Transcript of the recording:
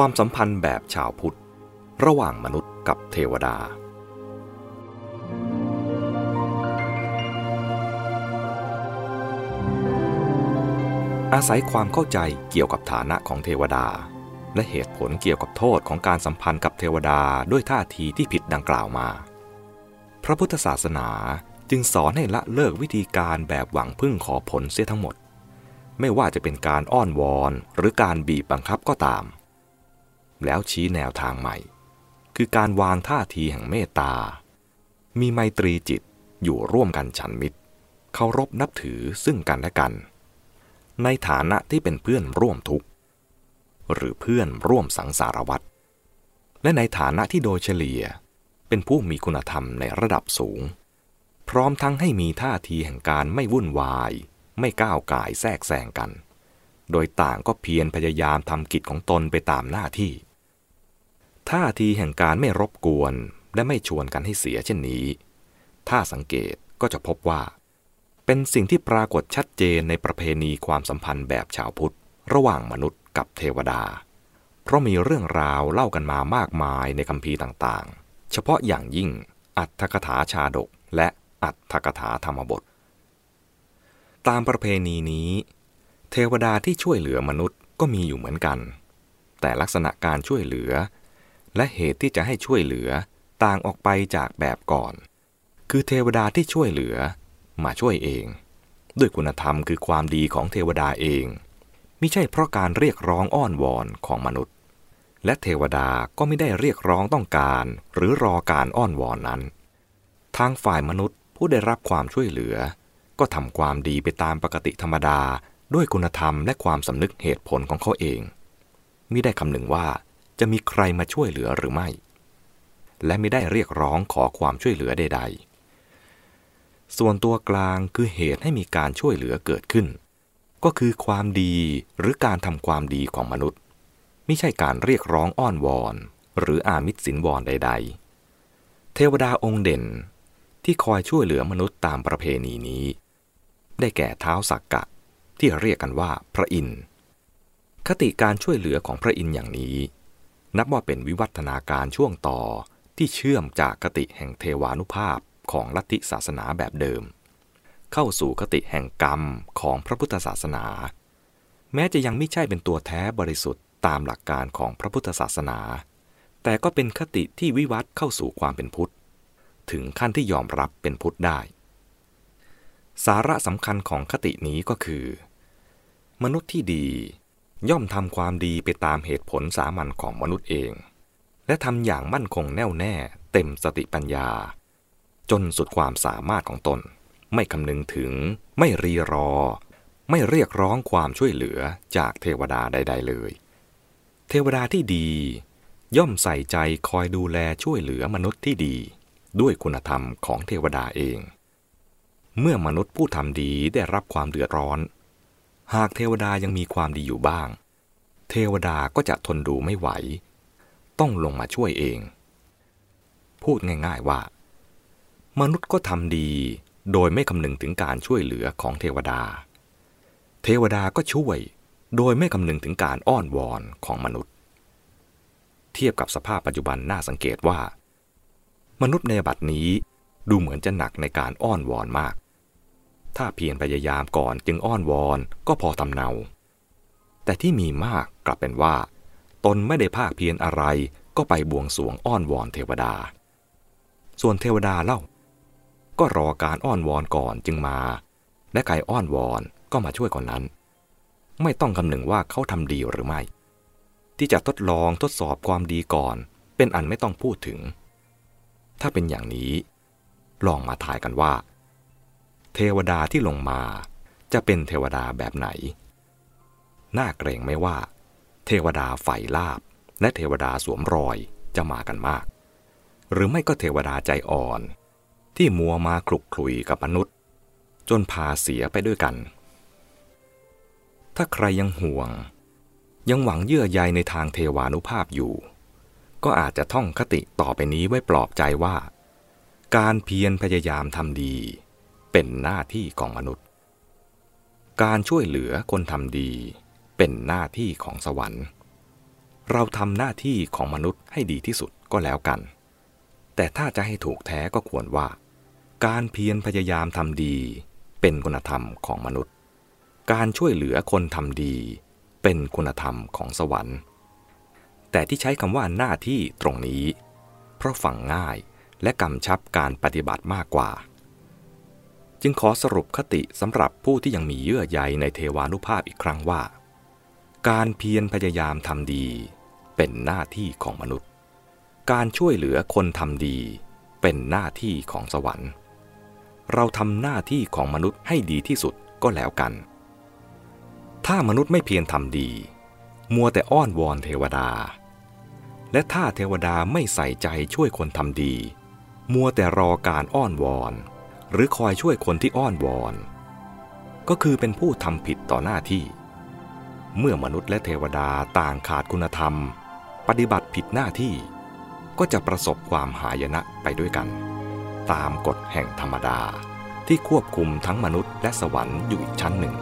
ความสัมพันธ์แบบชาวพุทธ ระหว่างมนุษย์กับเทวดา อาศัยความเข้าใจเกี่ยวกับฐานะของเทวดา และเหตุผลเกี่ยวกับโทษของการสัมพันธ์กับเทวดาด้วยท่าทีที่ผิดดังกล่าวมา พระพุทธศาสนาจึงสอนให้ละเลิกวิธีการแบบหวังพึ่งขอผลเสียทั้งหมด ไม่ว่าจะเป็นการอ้อนวอนหรือการบีบบังคับก็ตาม แล้วชี้แนวทางใหม่ คือการวางท่าทีแห่งเมตตา มีไมตรีจิตอยู่ร่วมกันฉันมิตร เคารพนับถือซึ่งกันและกัน ในฐานะที่เป็นเพื่อนร่วมทุกข์ หรือเพื่อนร่วมสังสารวัตรและในฐานะที่โดยเฉลี่ยเป็นผู้มีคุณธรรมในระดับสูง พร้อมทั้งให้มีท่าทีแห่งการไม่วุ่นวาย ไม่ก้าวก่ายแทรกแซงกัน โดยต่างก็เพียรพยายามทำกิจของตนไปตามหน้าที่ ท่าทีแห่งการไม่รบกวนและไม่ชวนกันให้เสียเช่นนี้ ถ้าสังเกตก็จะพบว่า เป็นสิ่งที่ปรากฏชัดเจนในประเพณีความสัมพันธ์แบบชาวพุทธ ระหว่างมนุษย์กับเทวดา เพราะมีเรื่องราวเล่ากันมามากมายในคัมภีร์ต่างๆ เฉพาะอย่างยิ่งอัตถกถาชาดกและอัตถกถาธรรมบท ตามประเพณีนี้ เทวดาที่ช่วยเหลือมนุษย์ก็มีอยู่เหมือนกัน แต่ลักษณะการช่วยเหลือ และเหตุที่จะให้ช่วยเหลือต่างออกไปจากแบบก่อน คือเทวดาที่ช่วยเหลือมาช่วยเอง ด้วยคุณธรรมคือความดีของเทวดาเองไม่ใช่เพราะการเรียกร้องอ้อนวอนของมนุษย์ และเทวดาก็ไม่ได้เรียกร้องต้องการ หรือรอการอ้อนวอนนั้น ทางฝ่ายมนุษย์ผู้ได้รับความช่วยเหลือ ก็ทำความดีไปตามปกติธรรมดา ด้วยคุณธรรมและความสำนึกเหตุผลของเขาเองมิได้คำนึงว่าจะมีใครมาช่วยเหลือหรือไม่ และไม่ได้เรียกร้องขอความช่วยเหลือใด ๆ ส่วนตัวกลางคือเหตุให้มีการช่วยเหลือเกิดขึ้น ก็คือความดีหรือการทำความดีของมนุษย์ ไม่ใช่การเรียกร้องอ้อนวอน หรืออามิตรสินวอนใด ๆ เทวดาองค์เด่นที่คอยช่วยเหลือมนุษย์ตามประเพณีนี้ ได้แก่เท้าสักกะ ที่เรียกกันว่าพระอินทร์คติการช่วยเหลือของพระอินทร์อย่างนี้ นับว่าเป็นวิวัฒนาการช่วงต่อที่เชื่อมจากคติแห่งเทวานุภาพของลัทธิศาสนาแบบเดิม เข้าสู่คติแห่งกรรมของพระพุทธศาสนา แม้จะยังไม่ใช่เป็นตัวแท้บริสุทธิ์ตามหลักการของพระพุทธศาสนา แต่ก็เป็นคติที่วิวัฒเข้าสู่ความเป็นพุทธ ถึงขั้นที่ยอมรับเป็นพุทธได้ สาระสำคัญของคตินี้ก็คือ มนุษย์ที่ดีย่อมทำความดีไปตามเหตุผลสามัญของมนุษย์เอง และทำอย่างมั่นคงแน่วแน่เต็มสติปัญญา จนสุดความสามารถของตน ไม่คำนึงถึง ไม่รีรอ ไม่เรียกร้องความช่วยเหลือจากเทวดาใด ๆ เลย เทวดาที่ดี ย่อมใส่ใจคอยดูแลช่วยเหลือมนุษย์ที่ดี ด้วยคุณธรรมของเทวดาเอง เมื่อมนุษย์ผู้ทำดีได้รับความเดือดร้อน หากเทวดายังมีความดีอยู่บ้าง เทวดาก็จะทนดูไม่ไหว ต้องลงมาช่วยเอง พูดง่ายๆว่า มนุษย์ก็ทำดีโดยไม่คำนึงถึงการช่วยเหลือของเทวดา เทวดาก็ช่วย โดยไม่คำนึงถึงการอ้อนวอนของมนุษย์ เทียบกับสภาพปัจจุบันน่าสังเกตว่า มนุษย์ในบัดนี้ดูเหมือนจะหนักในการอ้อนวอนมาก ถ้าเพียรพยายามก่อนจึงอ้อนวอนก็พอทำเนา แต่ที่มีมากกลับเป็นว่า ตนไม่ได้ภาคเพียรอะไรก็ไปบวงสวงอ้อนวอนเทวดา ส่วนเทวดาเล่า ก็รอการอ้อนวอนก่อนจึงมา และใครอ้อนวอนก็มาช่วยก่อนนั้น ไม่ต้องคำนึงว่าเขาทำดีหรือไม่ ที่จะทดลองทดสอบความดีก่อน เป็นอันไม่ต้องพูดถึง ถ้าเป็นอย่างนี้ ลองมาทายกันว่า เทวดาที่ลงมา จะเป็นเทวดาแบบไหน น่าเกรงไม่ว่า เทวดาไฟลาบ และเทวดาสวมรอยจะมากันมาก หรือไม่ก็เทวดาใจอ่อน ที่มัวมาคลุกคลุยกับมนุษย์ จนพาเสียไปด้วยกัน ถ้าใครยังห่วง ยังหวังเยื่อใยในทางเทวานุภาพอยู่ ก็อาจจะท่องคติต่อไปนี้ไว้ปลอบใจว่า การเพียรพยายามทำดี เป็นหน้าที่ของมนุษย์ การช่วยเหลือคนทำดีเป็นหน้าที่ของสวรรค์ เราทำหน้าที่ของมนุษย์ให้ดีที่สุดก็แล้วกัน แต่ถ้าจะให้ถูกแท้ก็ควรว่า การเพียรพยายามทำดี เป็นคุณธรรมของมนุษย์ การช่วยเหลือคนทำดี เป็นคุณธรรมของสวรรค์ แต่ที่ใช้คำว่าหน้าที่ตรงนี้ เพราะฟังง่ายและกำชับการปฏิบัติมากกว่า จึงขอสรุปคติสำหรับผู้ที่ยังมีเยื่อใยในเทวานุภาพอีกครั้งว่า การเพียรพยายามทำดี เป็นหน้าที่ของมนุษย์ การช่วยเหลือคนทำดี เป็นหน้าที่ของสวรรค์ เราทำหน้าที่ของมนุษย์ให้ดีที่สุดก็แล้วกัน ถ้ามนุษย์ไม่เพียรทำดี มัวแต่อ้อนวอนเทวดา และถ้าเทวดาไม่ใส่ใจช่วยคนทำดี มัวแต่รอการอ้อนวอน หรือคอยช่วยคนที่อ้อนวอน ก็คือเป็นผู้ทำผิดต่อหน้าที่ เมื่อมนุษย์และเทวดาต่างขาดคุณธรรม ปฏิบัติผิดหน้าที่ ก็จะประสบความหายนะไปด้วยกัน ตามกฎแห่งธรรมดาที่ควบคุมทั้งมนุษย์และสวรรค์อยู่อีกชั้นหนึ่ง